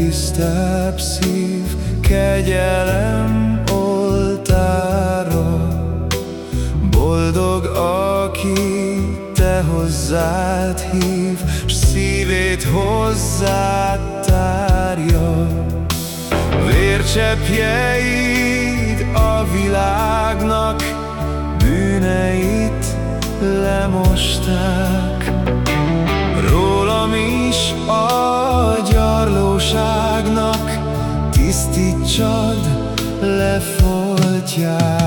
legtisztább szív, kegyelem oltára. Boldog, aki te hozzád hív, s szívét hozzád tárja. Vércseppjeid a világnak bűneit lemosták. Rólam is a gyarlóságnak tisztítsad lefoltját.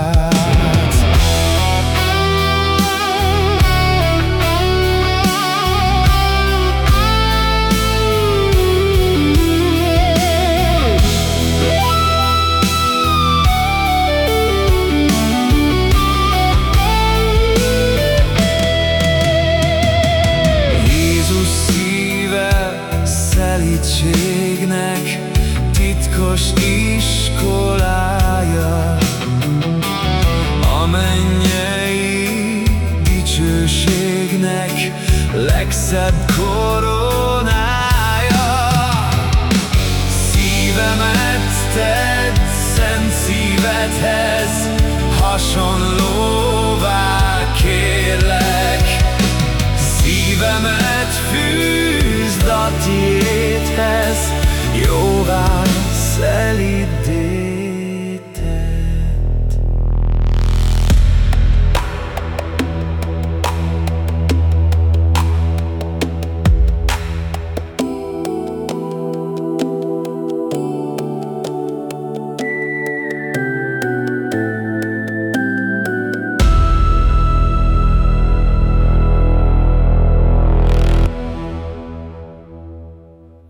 Titkos iskolája, a mennyei dicsőségnek legszebb koronája. Szívemet tedd szent szívedhez hasonlóvá